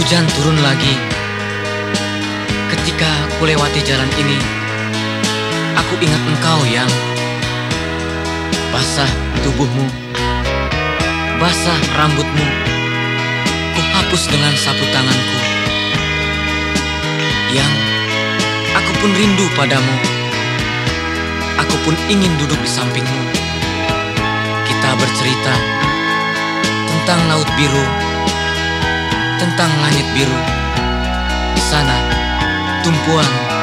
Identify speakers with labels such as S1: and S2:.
S1: Hujan turun lagi. Ketika kulewati jalan ini, aku ingat engkau yang basah tubuhmu, basah rambutmu. Ku hapus dengan sapu tanganku. Yang aku pun rindu padamu. Aku pun ingin duduk di sampingmu. Kita bercerita tentang laut biru, tentang langit biru. Di sana, tumpuan.